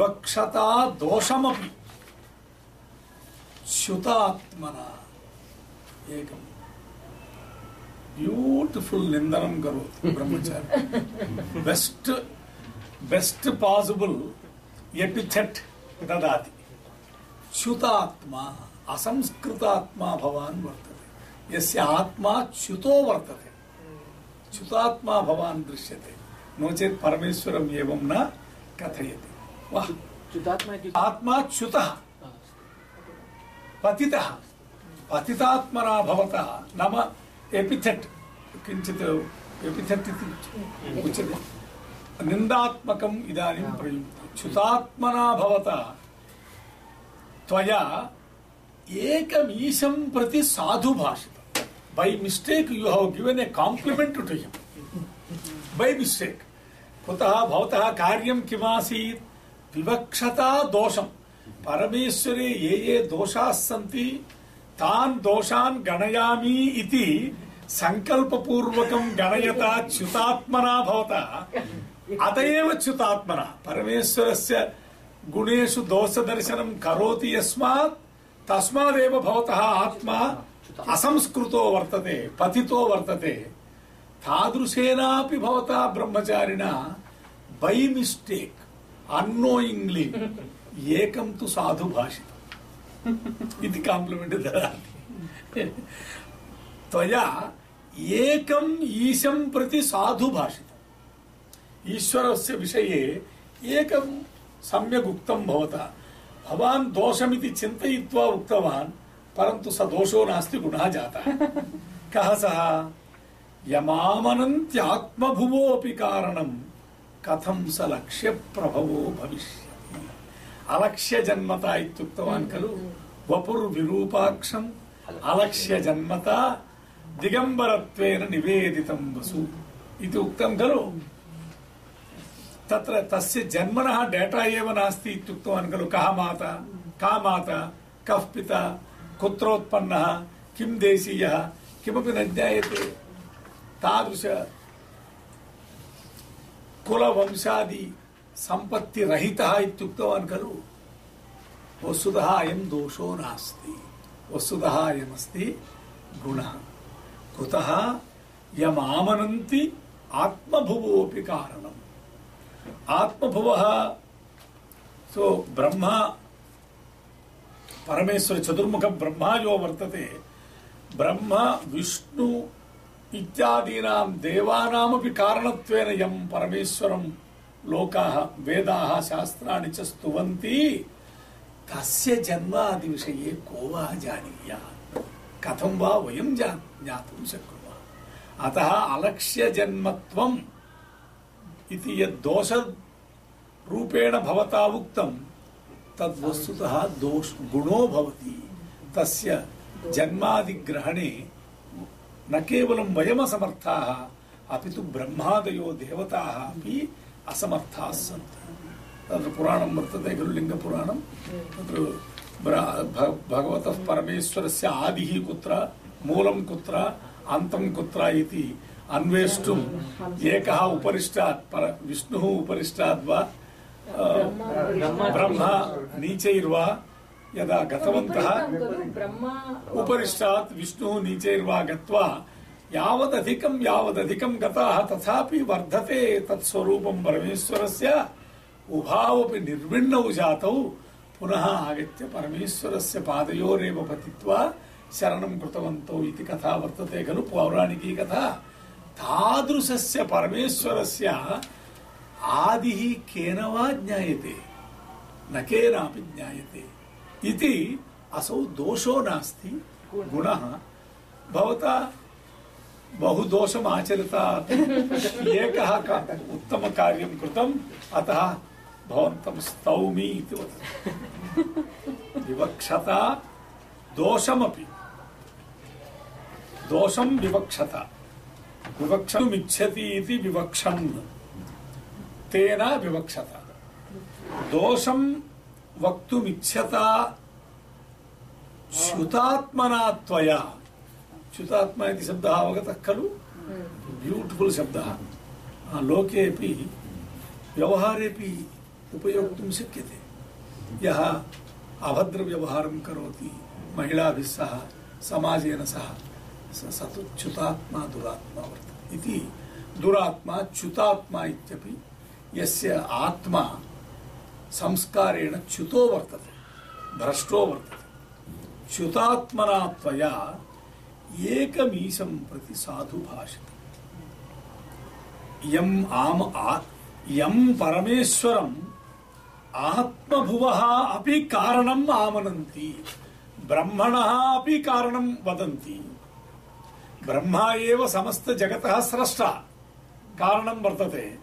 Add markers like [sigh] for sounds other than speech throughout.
विवक्षता दोषमपि। श्युतात्मना एकम्। ब्यूटिफुल् निन्दनं करोति ब्रह्मचारी। Best best possible एपिथेट् ददाति। च्युतात्मा असंस्कृतात्मा भवान् वर्तते। यस्य आत्मा च्युतो वर्तते। च्युतात्मा भवान् दृश्यते। नो चेत् परमेश्वरम् एवं न कथयति। आत्मा च्युतः पतितः पतितात्मना भवता। नाम एपिथेट् किञ्चित् एपिथेट् इति उच्यते। निन्दात्मकम् इदानीं प्रयुक्तं च्युतात्मना भवता। त्वया एकमीशं प्रति साधु भाषितं by mistake you have given a compliment to him by mistake कुतः भवतः कार्यं किमासीत्? विवक्षता दोषं। परमेश्वरे ये ये दोषाः सन्ति, तान् दोषान् गणयामि इति सङ्कल्पपूर्वकं गणयता च्युतात्मना भवता। अत एव च्युतात्मना। परमेश्वरस्य गुणेषु दोषदर्शनं करोति यस्मात्, तस्मादेव भवतः आत्मा असंस्कृतो वर्तते, पतितो वर्तते। तादृशेनापि भवता ब्रह्मचारिणा बै मिस्टेक् अन्नोयिङ्ग्लि एकं तु साधु भाषितम् इति काम्प्लिमेण्ट् ददाति त्वया एकम् ईशं प्रति साधु भाषितम् ईश्वरस्य विषये एकं सम्यक् उक्तं भवता भवान् दोषमिति चिन्तयित्वा उक्तवान् परन्तु स दोषो नास्ति गुणः जातः कः सः यमामनन्त्यात्मभुवोऽपि कारणं कथं स लक्ष्यप्रभवो भविष्यति अलक्ष्यजन्मता इत्युक्तवान् खलु वपुर्विरूपाक्षम् अलक्ष्यजन्मता दिगम्बरत्वेन निवेदितं वसु इति उक्तं खलु तत्र तस्य जन्मनः डेटा एव नास्ति इत्युक्तवान् खलु कः माता का माता कः पिता कुत्रोत्पन्नः किं देशीयः किमपि न ज्ञायते तादृश कुलवंशादि सम्पत्तिरहितः इत्युक्तवान् खलु वस्तुतः अयं दोषो नास्ति वस्तुतः अयमस्ति गुणः कुतः यमामनन्ति आत्मभुवोऽपि कारणम् आत्मभुवः सो ब्रह्मा परमेश्वर चतुर्मुख ब्रह्मा जो वर्तते ब्रह्म विष्णु इत्यादीनां देवानामपि कारणत्वेन यं परमेश्वरं लोकाः वेदाः शास्त्राणि च स्तुवन्ति तस्य जन्मादिविषये को वा जानीयात् कथं वा वयं जा ज्ञातुं शक्नुमः अतः अलक्ष्यजन्मत्वम् इति यद् दोषरूपेण भवता उक्तं तद् वस्तुतः दोष गुणो भवति तस्य जन्मादिग्रहणे न केवलं वयमसमर्थाः अपि तु ब्रह्मादयो देवताः अपि असमर्थाः सन्ति तत्र पुराणं वर्तते खलु लिङ्गपुराणं तत्र ब्र- भ- भगवतः परमेश्वरस्य आदिः कुत्र मूलं कुत्र अन्तं कुत्र इति अन्वेष्टुम् एकः उपरिष्टात् पर विष्णुः उपरिष्टात् वा अ, ब्रह्म नीचैर्वा यदा गतवन्तः उपरिष्टात् विष्णुः नीचैर्वा गत्वा, यावदधिकं यावदधिकं गताः तथापि वर्धते तत्स्वरूपं परमेश्वरस्य, उभावपि निर्विण्णौ जातौ, पुनः आगत्य परमेश्वरस्य पादयोरेव पतित्वा शरणं कृतवन्तौ इति कथा वर्तते खलु पौराणिकी कथा। तादृशस्य परमेश्वरस्य आदिः केन वा ज्ञायते? न केनापि ज्ञायते। इति असौ दोषो नास्ति, गुणः। भवता बहु दोषम् आचरिता एकः का- उत्तमकार्यं कृतम्, अतः भवन्तं स्तौमि इति वदति। विवक्षता दोषमपि। दोषं विवक्षता। विवक्षमिच्छति इति विवक्षन्। तेन विवक्षता। दोषं वक्तुमिच्छता। च्युतात्मना त्वया। च्युतात्मा इति शब्दः अवगतः खलु? ब्यूटिफुल् शब्दः। लोकेपि व्यवहारेपि उपयोक्तुं शक्यते। यः अभद्रव्यवहारं करोति, महिलाभिः सह, समाजेन सह, स तु च्युतात्मा, दुरात्मा वर्तते। इति दुरात्मा, च्युतात्मा इत्यपि, यस्य आत्मा संस्कारेण च्युतो वर्तते, भ्रष्टो वर्तते। च्युतात्मना त्वया एकमीशं प्रति साधु भाषितम् यम् आम आ, यं परमेश्वरम् आत्मभुवः अपि कारणम् आमनन्ति, ब्रह्मणः अपि कारणं वदन्ति। ब्रह्मा एव समस्तजगतः स्रष्टा, कारणं वर्तते।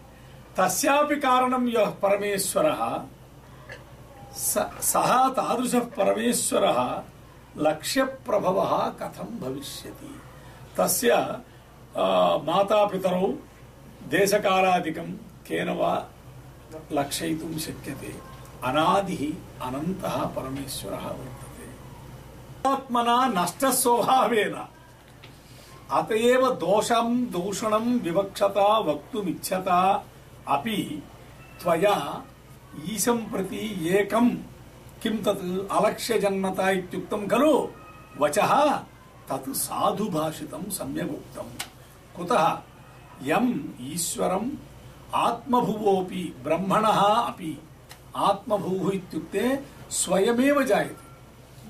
तस्यापि कारणं यः परमेश्वरः स- तादृशः परमेश्वरः लक्ष्यप्रभवः कथं भविष्यति? तस्य मातापितरौ देशकालादिकं केन वा लक्षयितुं शक्यते? अनादिः अनन्तः परमेश्वरः वर्तते। आत्मना नष्टस्वभावेन अत एव दोषं, दूषणं, विवक्षता, वक्तुमिच्छता अपि त्वया ईशं प्रति एकं किं तत् अलक्ष्यजन्मता इत्युक्तं खलु? वचः तत् साधुभाषितं सम्यगुक्तं कुतः? यम् ईश्वरम् आत्मभुवोऽपि ब्रह्मणः अपि आत्मभुवः इत्युक्ते स्वयमेव जायते।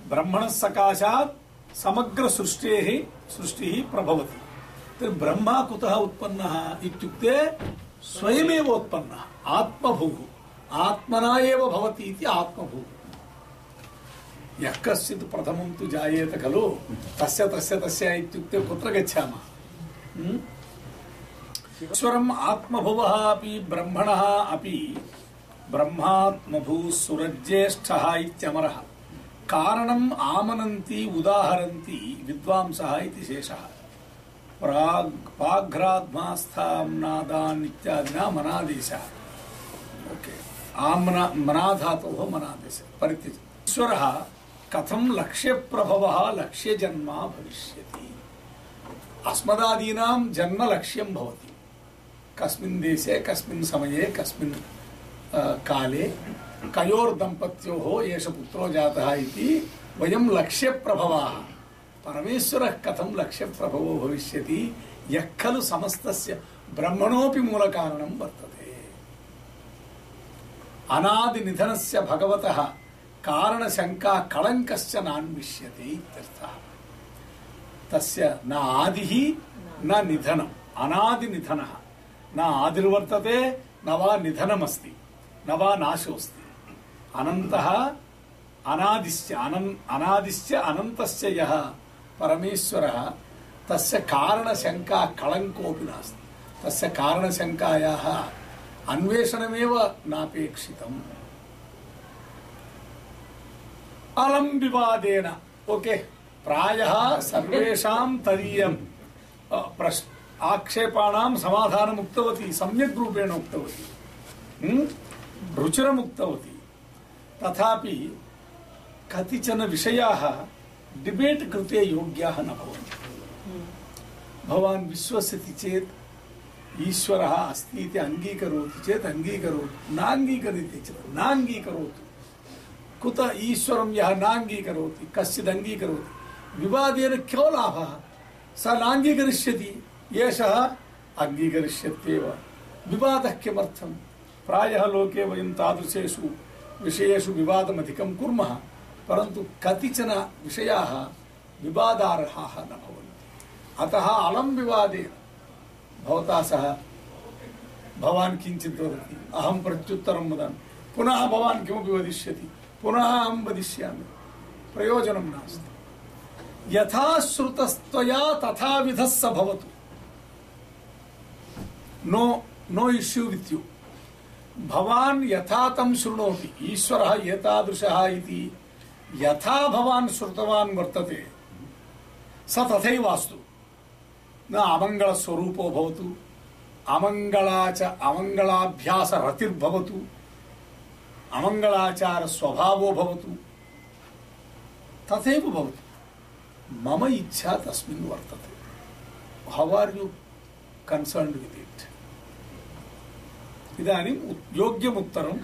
ब्रह्मणः सकाशात् समग्रसृष्टेः सृष्टिः प्रभवति। तर्हि ब्रह्मा कुतः उत्पन्नः इत्युक्ते स्वयमेव उत्पन्नः, आत्मभुः। आत्मना एव भवति इति आत्मभुः यः कश्चित् प्रथमं तु जायेत खलु तस्य तस्य तस्य इत्युक्ते कुत्र गच्छामः हम्म? ईश्वरम् आत्मभुवः अपि ब्रह्मणः अपि ब्रह्मात्मभूः सुरज्येष्ठः इत्यमरः कारणम् आमनन्ति उदाहरन्ति विद्वांसः इति शेषः प्राग् पाघ्राध्मास्थाम्नादान् इत्यादिना मनादेशः ओके। आम्ना मनाधातोः मनादेशः परित्यज। ईश्वरः कथं लक्ष्यप्रभवः लक्ष्यजन्मा भविष्यति। अस्मदादीनां जन्म लक्ष्यं भवति। कस्मिन् देशे, कस्मिन् समये, कस्मिन् काले कयोर्दम्पत्योः एष पुत्रो जातः इति वयं लक्ष्यप्रभवाः। परमेश्वरः कथं लक्ष्यप्रभवो भविष्यति? यः खलु समस्तस्य ब्रह्मणोऽपि मूलकारणं वर्तते। अनादिनिधनस्य भगवतः कारणशङ्का कळङ्कश्च नान्विष्यते इत्यर्थः। तस्य न आदिः, न निधनम्। अनादिनिधनः। न आदिर्वर्तते, न वा निधनमस्ति, न वा नाशोऽस्ति। अनन्तः अनादिश्च अनन् अनादिश्च अनन्तश्च यः परमेश्वरः, तस्य कारणशङ्का कळङ्कोऽपि नास्ति। तस्य कारणशङ्कायाः अन्वेषणमेव नापेक्षितम्। अलं विवादेन ओके प्रायः सर्वेषां तदीयं प्रश् आक्षेपाणां समाधानम् उक्तवती सम्यक् रूपेण उक्तवती? रुचिरम् उक्तवती तथापि कतिचन विषयाः डिबेट् कृते योग्याः न भवन्ति। भवान् विश्वसिति चेत् ईश्वरः अस्ति अङ्गीकरोति चेत् अङ्गीकरोतु नाङ्गीकरोति चेत् कुत ईश्वरं यः नाङ्गीकरोति कश्चित् अङ्गीकरोति विवादेन क्यो लाभः? स एषः अङ्गीकरिष्यत्येव विवादः किमर्थं प्रायः लोके वयं तादृशेषु विषयेषु विवादमधिकं कुर्मः, परन्तु कतिचन विषयाः विवादार्हाः न अतः अलं विवादेन भवता सह भवान् किञ्चित् वदति। अहं प्रत्युत्तरं वदामि। पुनः भवान् किमपि वदिष्यति। पुनः अहं वदिष्यामि। प्रयोजनं नास्ति। यथा श्रुतस्त्वया तथाविधः स भवतु। No no issue with you. भवान् यथा तं शृणोति, ईश्वरः एतादृशः इति यथा भवान् श्रुतवान् वर्तते, स तथैव अस्तु न अमङ्गलस्वरूपो भवतु अमङ्गलाच अमङ्गलाभ्यासरतिर्भवतु अमङ्गलाचारस्वभावो भवतु तथैव भवतु मम इच्छा तस्मिन् वर्तते how are you concerned with it इदानीम् उत्- योग्यम् उत्तरं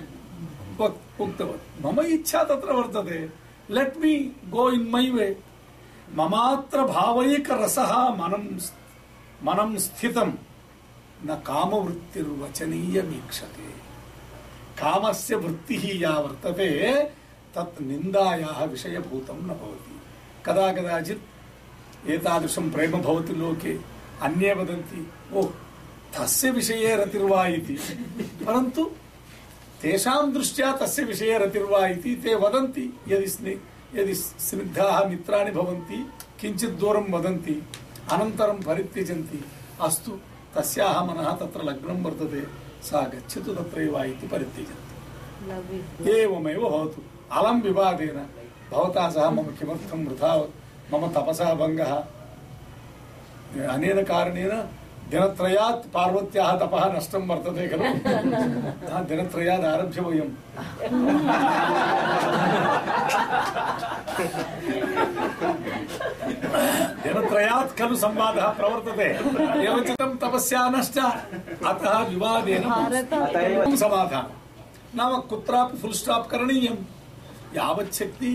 वक्- उक्तवती मम इच्छा तत्र वर्तते लेट् मी गो इन् मै वे ममात्र भावैकरसः मनं मनं स्थितं न कामवृत्तिर्वचनीयमीक्षते कामस्य वृत्तिः या वर्तते तत् निन्दायाः विषयभूतं न भवति कदा कदाचित् एतादृशं प्रेम भवति लोके अन्ये वदन्ति ओह् तस्य विषये रतिर्वा इति परन्तु तेषां दृष्ट्या तस्य विषये रतिर्वा इति ते वदन्ति यदि स्नि यदि स्निग्धाः मित्राणि भवन्ति किञ्चित् दूरं वदन्ति अनन्तरं परित्यजन्ति। अस्तु तस्याः मनः तत्र लग्नं वर्तते सा गच्छतु तत्रैव इति परित्यजन्ति। एवमेव भवतु। अलं विवादेन भवता सह मम किमर्थं वृथा मम तपसः भङ्गः। अनेन कारणेन दिनत्रयात् पार्वत्याः तपः नष्टं वर्तते खलु। हा, दिनत्रयात् आरभ्य वयं। [laughs] दिनत्रयात् खलु संवादः प्रवर्तते एवचितं तपस्या नष्टा अतः विवादेन भारत समाधानं नाम कुत्रापि फुल् स्टाप् करणीयं यावच्छक्ति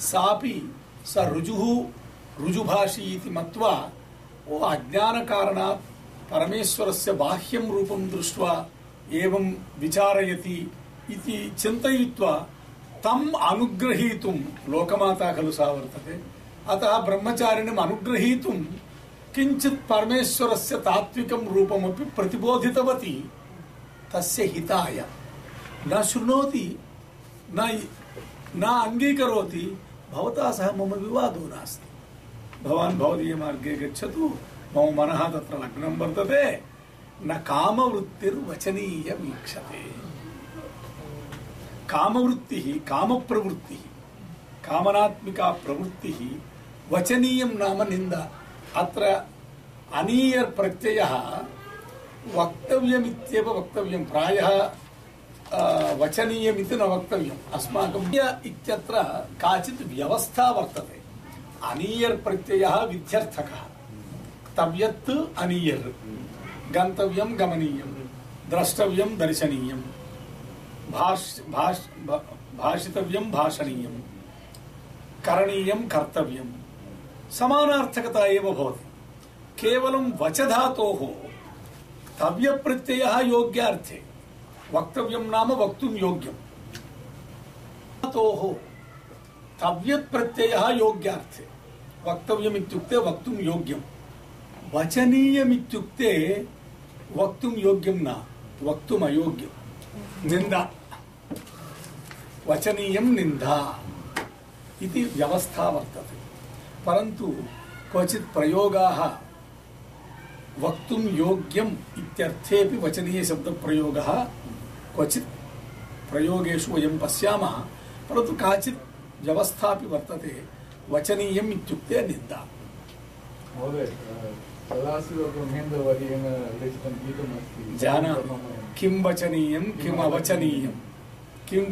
सापि स ऋजुः ऋजुभाषी इति मत्वा ओ अज्ञानकारणात् परमेश्वरस्य बाह्यं रूपं दृष्ट्वा एवं विचारयति इति चिन्तयित्वा तम् अनुग्रहीतुं लोकमाता खलु सा वर्तते अतः ब्रह्मचारिणम् अनुग्रहीतुं किञ्चित् परमेश्वरस्य तात्विकं रूपमपि प्रतिबोधितवती। तस्य हिताय। न शृणोति, न न अङ्गीकरोति, भवता सह मम विवादो नास्ति। भवान् भवदीयमार्गे गच्छतु, मम मनः तत्र लग्नं वर्तते, न कामवृत्तिर्वचनीयमीक्षते। कामवृत्तिः, कामप्रवृत्तिः, कामनात्मिका प्रवृत्तिः वचनीयं नाम निन्दा। अत्र अनीयर् प्रत्ययः प्रायः वचनीयमिति न अस्माकं य इत्यत्र काचित् व्यवस्था वर्तते। अनीयर् प्रत्ययः विध्यर्थकः। तव्यत् अनीयर्। गन्तव्यं गमनीयं द्रष्टव्यं दर्शनीयं भाष भाष भाषितव्यं भाषणीयं करणीयं कर्तव्यं समानार्थकता एव भवति। केवलं वचधातोः तव्यप्रत्ययः योग्यार्थे, वक्तव्यं नाम वक्तुं योग्यं। धातोः तव्यप्रत्ययः योग्यार्थे, वक्तव्यमित्युक्ते वक्तुं योग्यं। वचनीयमित्युक्ते वक्तुं योग्यं न, वक्तुम् अयोग्यं। निन्दा। वचनीयं निन्दा। इति व्यवस्था वर्तते। परन्तु क्वचित् प्रयोगाः वक्तुं योग्यम् इत्यर्थेपि वचनीयशब्दप्रयोगः क्वचित् प्रयोगेषु वयं पश्यामः परन्तु काचित् व्यवस्थापि वर्तते वचनीयम् इत्युक्ते निन्दा। किं वचनीयं किम् अवचनीयं किं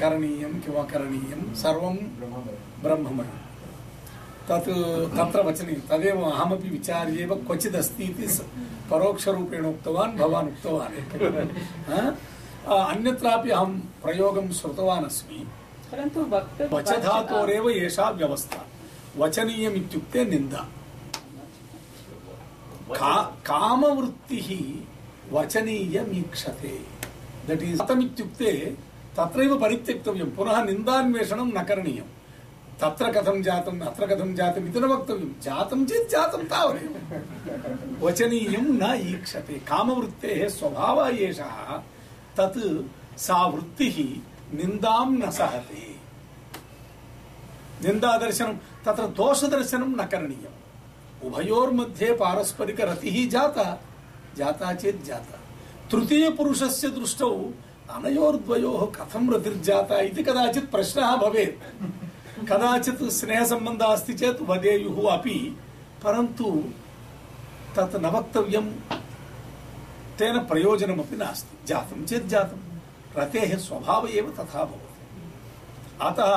करणीयं किम् अकरणीयं सर्वं ब्रह्ममयम् तत् तत्र वचनीयं तदेव अहमपि विचार्य एव क्वचिदस्ति इति परोक्षरूपेण उक्तवान् भवान् उक्तवान्। अन्यत्रापि अहं प्रयोगं श्रुतवान् अस्मि। परन्तु वचधातोरेव एषा व्यवस्था। वचनीयम् इत्युक्ते निन्दा। का कामवृत्तिः वचनीयमीक्षते। दट् इस् कथमित्युक्ते तत्रैव परित्यक्तव्यं। पुनः निन्दान्वेषणं न करणीयं तत्र कथं जातम्, अत्र कथं जातम्, इति न वक्तव्यं। जातं चेत् जातं तावदेव। वचनीयं न ईक्षते। कामवृत्तेः स्वभावः एषः, तत् सा वृत्तिः निन्दां न सहते। निन्दादर्शनं, तत्र दोषदर्शनं न करणीयम्। उभयोर्मध्ये पारस्परिकरतिः जाता। जाता चेत् जाता। तृतीयपुरुषस्य दृष्टौ अनयोर्द्वयोः कथं रतिर्जाता इति कदाचित् प्रश्नः भवेत्। कदाचित् स्नेहसम्बन्धः अस्ति चेत् वदेयुः अपि, परन्तु तत् न वक्तव्यं तेन प्रयोजनमपि नास्ति। जातं चेत् जातं रतेः स्वभावः एव तथा भवति। अतः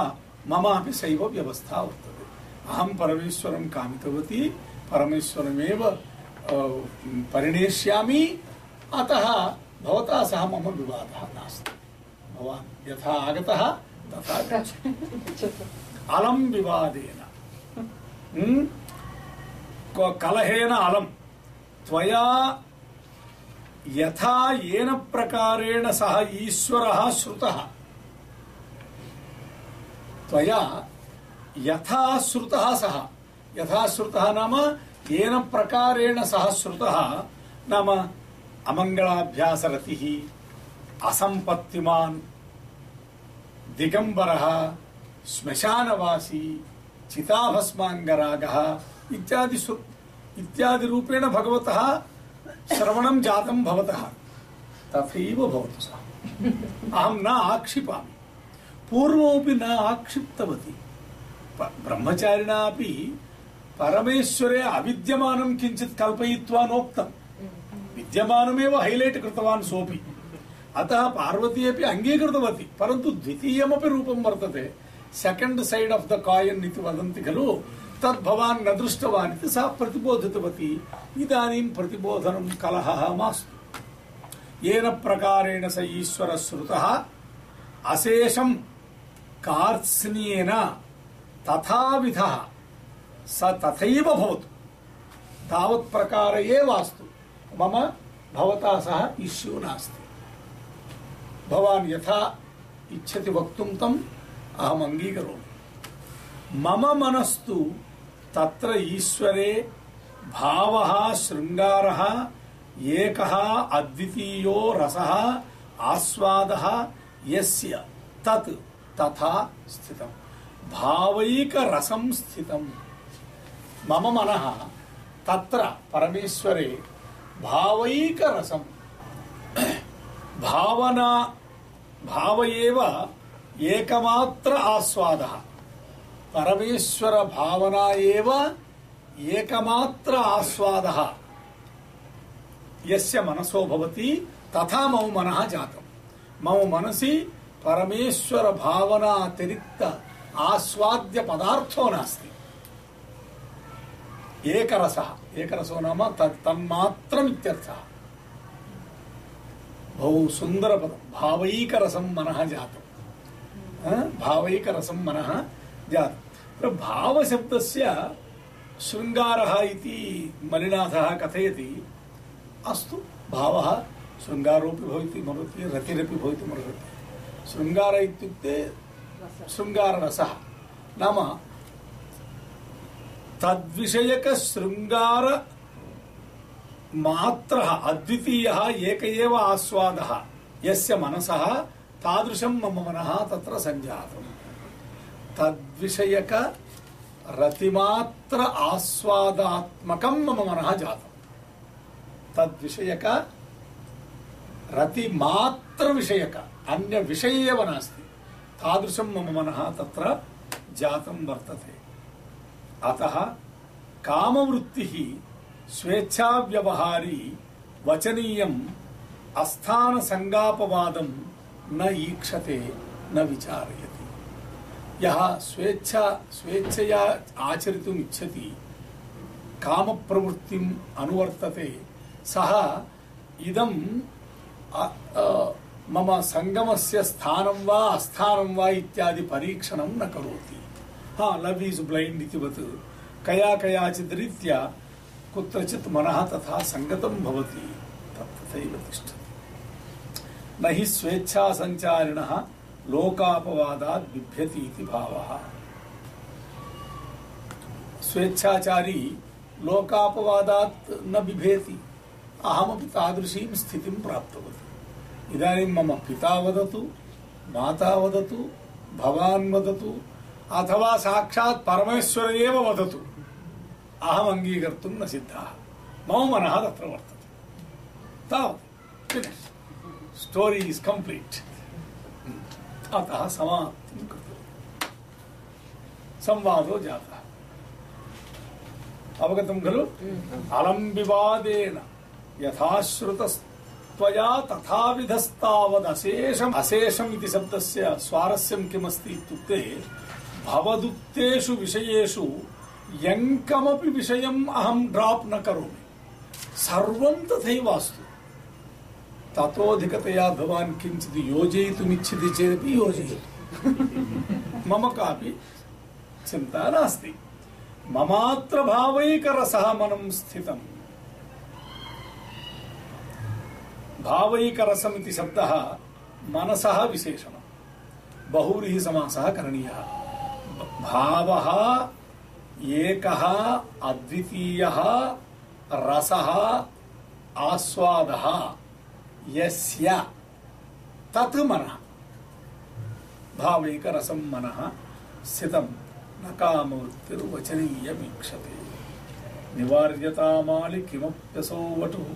ममापि सैव व्यवस्था वर्तते। अहं परमेश्वरं कामितवती, परमेश्वरमेव परिणेष्यामि। अतः भवता सह मम विवादः नास्ति। भवान् यथा आगतः तथा गच्छ अलं विवादेन। हम्म? कलहेन अलं। त्वया यथा येन प्रकारेण सः ईश्वरः श्रुतः। त्वया यथा श्रुतः सः यथा श्रुतः नाम येन प्रकारेण सः श्रुतः नाम अमङ्गलाभ्यासरतिः, असम्पत्तिमान्, दिगम्बरः श्मशानवासी चिताभस्माङ्गरागः इत्यादि सु- इत्यादि रूपेण भगवतः श्रवणं जातं भवतः। तथैव भवतु सः। अहं न आक्षिपामि। पूर्वमपि न आक्षिप्तवती। ब्रह्मचारिणा अपि परमेश्वरे अविद्यमानं किञ्चित् कल्पयित्वा नोक्तम् विद्यमानमेव हैलैट् कृतवान् सोऽपि। अतः पार्वती अपि अङ्गीकृतवती परन्तु द्वितीयमपि रूपं वर्तते second side of the coin इति वदन्ति खलु तद् भवान् न दृष्टवान् इति सा प्रतिबोधितवती इदानीं प्रतिबोधनं कलहः मास्तु येन प्रकारेण स ईश्वरः श्रुतः अशेषं कार्त्स्न्येन तथाविधः स तथैव भवतु तावत् प्रकार एव अस्तु मम भवता सह इष्यू नास्ति भवान् यथा इच्छति वक्तुं तम् अहम् अङ्गीकरोमि मम मनस्तु तत्र ईश्वरे भावः शृङ्गारः एकः अद्वितीयो रसः आस्वादः यस्य तत् तथा स्थितम् भावैकरसं स्थितम् मम मनः तत्र परमेश्वरे भावैकरसं भावना भाव एव एकमात्र आस्वादः। परमेश्वर भावना एव एकमात्र आस्वादः। यस्य मनसो भवति, तथा मम मनः जातम्। मम मनसि परमेश्वर भावना अतिरिक्त आस्वाद्य पदार्थो नास्ति। एकरसः। एकरसो नाम तत् तन्मात्रम् इत्यर्थः। बहु सुन्दरपदं भावैकरसं मनः जातम्? भावैकरसं मनः जातम् तत्र भावशब्दस्य शृङ्गारः इति मलिनाथः कथयति, अस्तु, भावः शृङ्गारोऽपि भवति भवति रतिरपि भवितुमर्हति शृङ्गार इत्युक्ते शृङ्गाररसः। नाम तद्विषयकशृङ्गार मात्रः, अद्वितीयः, एक एव आस्वादः, यस्य मनसः तादृशं मम मनः तत्र सञ्जातम्। तद्विषयक रतिमात्र आस्वादात्मकं मम मनः जातम्। तद्विषयक रतिमात्र विषयक अन्य विषय एव नास्ति। तादृशं मम मनः तत्र जातं वर्तते। अतः कामवृत्तिः स्वेच्छाव्यवहारी वचनीयम् अस्थानसङ्गापवादं न ईक्षते न विचारयति। यः स्वेच्छा स्वेच्छया आचरितुम् इच्छति कामप्रवृत्तिम् अनुवर्तते सः इदं अ- अ, मम सङ्गमस्य स्थानं वा अस्थानं वा इत्यादि परीक्षणं न करोति। हा लव् इस् ब्लैण्ड् इतिवत् कया कयाचित् रीत्या कुत्रचित् मनः तथा सङ्गतं भवति तत् तथैव तिष्ठति। न हि स्वेच्छासञ्चारिणः लोकापवादात् बिभ्यति भावः। स्वेच्छाचारी लोकापवादात् न बिभेति, अहमपि तादृशीं स्थितिं प्राप्तवती। इदानीं मम पिता वदतु, माता वदतु, भवान् वदतु, अथवा साक्षात् परमेश्वर एव वदतु। अहम् अङ्गीकर्तुं न सिद्धः। मम मनः तत्र वर्तते। तावत्। स्टोरी इस् कम्प्लीट् अतः समाप्तिं संवादो जातः। अवगतं खलु? अलं विवादेन यथाश्रुतस्त्वया तथाविधस्तावदशेषम् अशेषम् इति शब्दस्य स्वारस्यं किमस्ति इत्युक्ते, भवदुक्तेषु विषयेषु यङ्कमपि विषयम् अहं ड्राप् न करोमि। सर्वं तथैव अस्तु। ततोऽधिकतया भवान् किञ्चित् योजयितुमिच्छति चेदपि योजयतु। [laughs] मम कापि चिन्ता नास्ति। ममात्र भावैकरसः मनं स्थितम्। भावैकरसमिति शब्दः मनसः विशेषणम्। बहुव्रीहि समासः करणीयः। भावः एकः, अद्वितीयः, रसः, आस्वादः। यस्य तत् मनः। भावैकरसं मनः। स्थितं न कामवृत्तिर्वचनीयमीक्षते निवार्यतामालि किमप्यसौ वटुः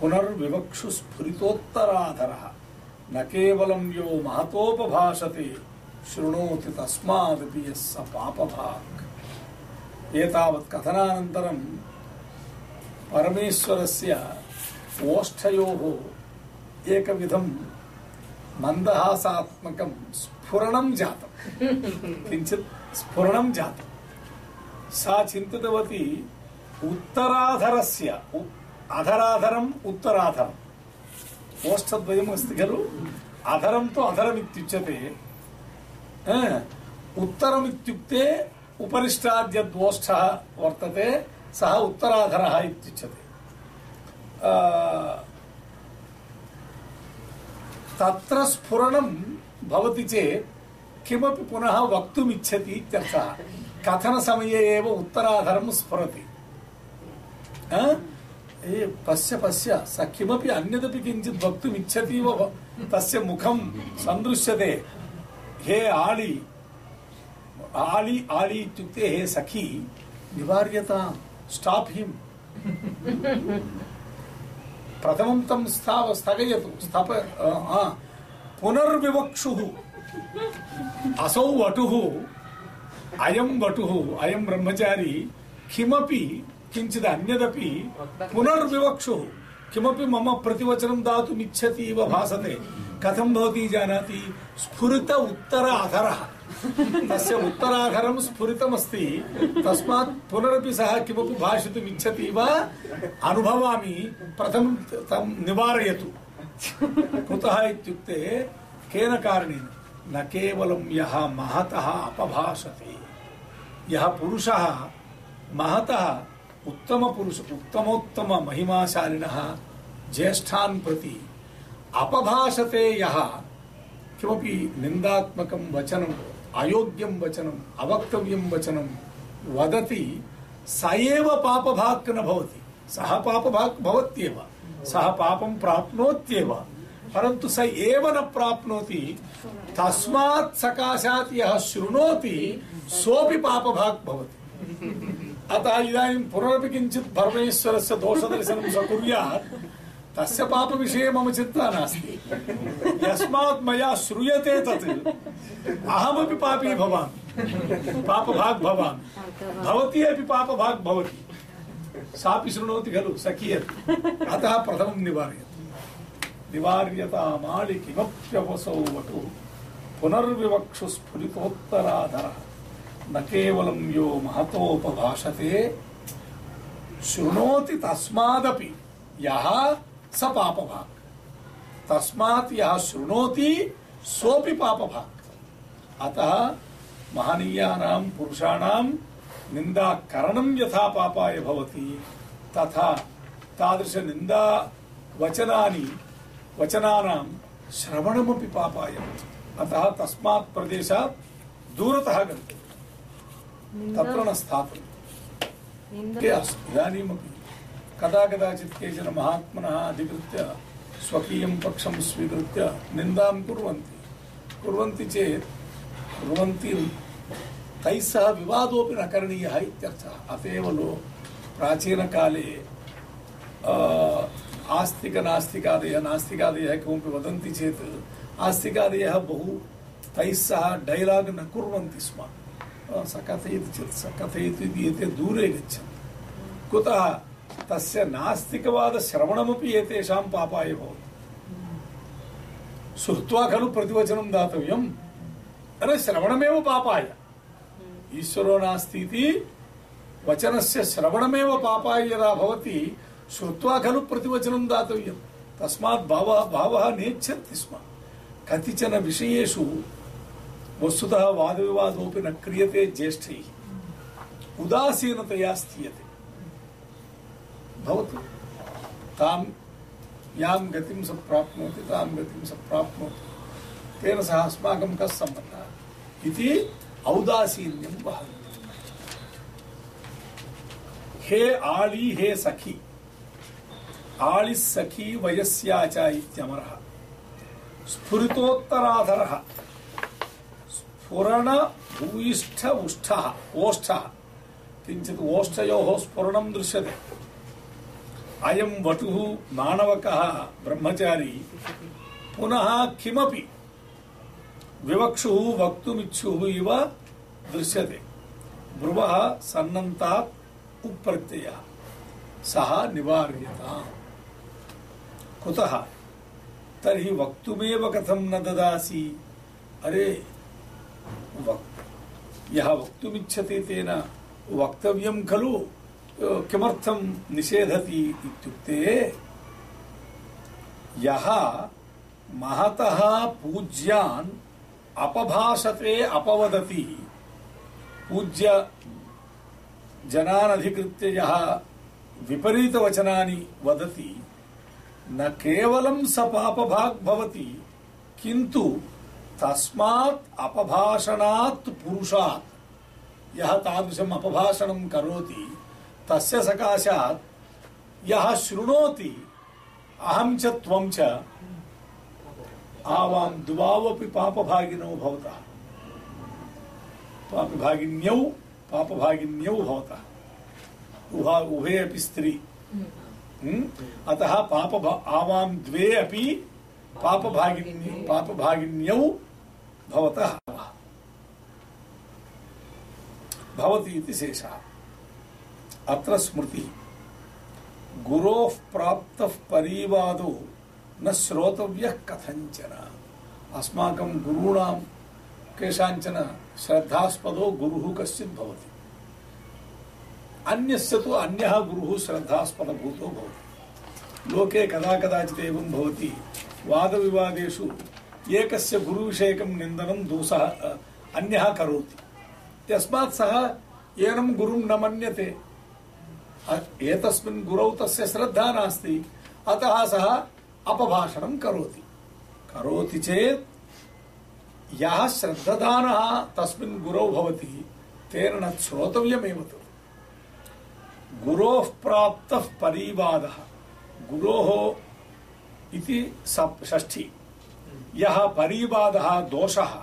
पुनर्विवक्षु स्फुरितोत्तराधरः। न केवलं यो महतोपभाषते। शृणोति तस्मादपि यः स पापभाक् एतावत् कथनानन्तरं परमेश्वरस्य ओष्ठयोः एकविधं मन्दहासात्मकं स्फुरणं जातं किञ्चित् स्फुरणं जातं सा चिन्तितवती उत्तराधरस्य उ- अधराधरम् उत्तराधरम् ओष्ठद्वयम् अस्ति खलु अधरं तु अधरमित्युच्यते हा, उत्तरमित्युक्ते उपरिष्टाद्यद्वोष्ठः वर्तते सः उत्तराधरः इत्युच्यते आ, तत्र स्फुरणं भवति चेत् किमपि पुनः वक्तुमिच्छति इत्यर्थः। कथनसमये एव उत्तराधरं स्फुरति। पश्य पश्य, स किमपि अन्यदपि किञ्चित् वक्तुमिच्छति इव तस्य मुखं सन्दृश्यते। हे आळि आळि आळि इत्युक्ते हे सखी, निवार्यतां, स्टाप् हिम्। प्रथमं तं स्थाव स्थगयतु, स्थप पुनर्विवक्षुः। असौ वटुः, अयं वटुः, अयं ब्रह्मचारी, किमपि किञ्चित् अन्यदपि पुनर्विवक्षुः। किमपि मम प्रतिवचनं दातुम् इच्छति इव भासते। कथं भवती जानाति? स्फुरित उत्तर अधरः। तस्य उत्तराधरं स्फुरितमस्ति। तस्मात् पुनरपि सः किमपि भाषितुम् इच्छति वा, अनुभवामि, प्रथमं तं निवारयतु। कुतः इत्युक्ते केन कारणेन? न केवलं यः महतः अपभाषते, यः पुरुषः महतः उत्तमपुरुष उत्तमोत्तम महिमाशालिनः ज्येष्ठान् प्रति अपभाषते यः, किमपि निन्दात्मकं वचनम् अयोग्यं वचनम् अवक्तव्यं वचनं वदति स एव पापभाक् न भवति सः पापभाक् भवत्येव सः पापं प्राप्नोत्येव परन्तु स एव न प्राप्नोति तस्मात् सकाशात् यः शृणोति सोऽपि पापभाक् भवति अतः इदानीं पुनरपि किञ्चित् परमेश्वरस्य दोषदर्शनं स कुर्यात् तस्य पापविषये मम चिन्ता नास्ति। यस्मात् मया श्रूयते तत्। अहमपि पापी भवामि। पापभाग् भवामि। भवती अपि पापभाग् भवति। सापि शृणोति खलु सखीयते अतः प्रथमं निवारयतु। निवार्यतामालि किमप्यवसौ वटु। पुनर्विवक्षु स्फुरितोत्तराधरः न केवलं यो महतोपभाषते। शृणोति तस्मादपि। यः स पापभाक्। तस्मात् यः शृणोति सोऽपि पापभाक्। अतः महनीयानां पुरुषाणां निन्दाकरणं यथा पापाय भवति तथा तादृशनिन्दा वचनानि वचनानां श्रवणमपि पापाय भवति। अतः तस्मात् प्रदेशात् दूरतः गन्तव्यं तत्र न अस्ति इदानीमपि कदा कदाचित् केचन महात्मनः अधिकृत्य स्वकीयं पक्षं स्वीकृत्य निन्दां कुर्वन्ति कुर्वन्ति चेत् कुर्वन्ति तैः सह विवादोऽपि न करणीयः इत्यर्थः अत एव लो प्राचीनकाले अ, आस्तिकनास्तिकादयः नास्तिकादयः किमपि वदन्ति चेत् आस्तिकादयः बहु तैः सह डैलाग् न कुर्वन्ति स्म अ, स कथयति चेत् स कथयति इति एते दूरे गच्छन्ति कुतः तस्य नास्तिकवादश्रवणमपि एतेषां पापाय भवति। श्रुत्वा खलु प्रतिवचनं दातव्यम्। अरे, श्रवणमेव पापाय। ईश्वरो नास्ति इति वचनस्य श्रवणमेव पापाय यदा भवति, श्रुत्वा खलु प्रतिवचनं दातव्यं तस्मात् भावः भावः नेच्छन्ति स्म। कतिचन विषयेषु वस्तुतः वादविवादोऽपि न क्रियते ज्येष्ठैः। उदासीनतया स्थीयते। भवतु। तां यां गतिं स प्राप्नोति तां गतिं स प्राप्नोति तेन सह अस्माकं कः सम्बन्धः? इति औदासीन्यं वहन्ति। हे आळी, हे सखी, आळिः वयस्या च इत्यमरः। स्फुरितोत्तराधरः स्फुरण भूयिष्ठ उष्ठः ओष्ठः। किञ्चित् ओष्ठयोः स्फुरणं दृश्यते। अयं वटुः माणवकः ब्रह्मचारी। पुनः किमपि विवक्षुः वक्तुमिच्छुः इव दृश्यते। ब्रुवः सन्नन्तात् उप्रत्ययः। सः निवार्यताम् कुतः? तर्हि वक्तुमेव कथं न ददासि? अरे, वक् यः वक्तुमिच्छति तेन वक्तव्यं खलु? किमर्थं निषेधति इत्युक्ते यः महतः पूज्यान् अपभाषते अपवदति। पूज्य जनान् अधिकृत्य यः विपरीतवचनानि वदति। न केवलं स पापभाग् भवति, किन्तु तस्मात् अपभाषणात् पुरुषात्। यः तादृशम् अपभाषणं करोति तस्य सकाशात् यः शृणोति अहं च त्वं च आवां द्वावपि पापभागिनौ भवतः। पापभागिन्यौ पापभागिन्यौ भवतः। उभा उभे अपि स्त्री। हम्म? अतः पाप आवां द्वे अपि पापभागिनी पापभागिन्यौ भवतः। भवति इति शेषः। अत्र स्मृतिः। गुरोः प्राप्तः परीवादो न श्रोतव्यः कथञ्चन। अस्माकं गुरूणां केषाञ्चन श्रद्धास्पदो गुरुः कश्चित् भवति। अन्यस्य तु अन्यः गुरुः श्रद्धास्पदभूतो भवति। लोके कदा कदाचित् एवं भवति। वादविवादेषु एकस्य गुरुविषयकं निन्दनं अ, अन्यः करोति। तस्मात् सः एनं गुरुं न मन्यते। एतस्मिन् गुरौ तस्य श्रद्धा नास्ति। अतः सः अपभाषणं करोति। करोति चेत् यः श्रद्धदानः तस्मिन् गुरौ भवति, तेन न श्रोतव्यमेव तत् गुरोः प्राप्तः परीवादः। गुरोः इति षष्ठी। यः परीवादः दोषः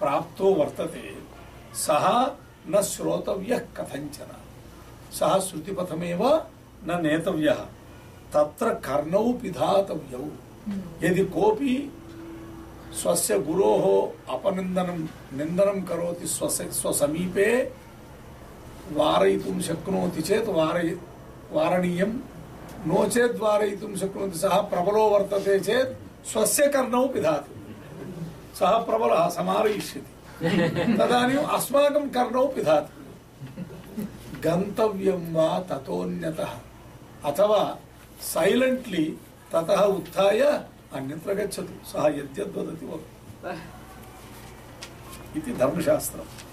प्राप्तो वर्तते, सः न श्रोतव्यः कथञ्चन। सः श्रुतिपथमेव न नेतव्यः। तत्र कर्णौ पिधातव्यौ। यदि कोऽपि स्वस्य गुरोः अपनिन्दनं निन्दनं करोति स्वस्य स्वसमीपे वारयितुं शक्नोति चेत् वारय वारणीयं। नो चेत् वारयितुं शक्नोति। सः प्रबलो वर्तते चेत् स्वस्य कर्णौ पिधातु। सः प्रबलः समारयिष्यति। [laughs] तदानीम् अस्माकं कर्णौ पिधातु गन्तव्यं वा ततोऽन्यतः। अथवा सैलेण्ट्लि ततः उत्थाय अन्यत्र गच्छतु। सः यद्यद् वदति। वदतु इति धर्मशास्त्रम्।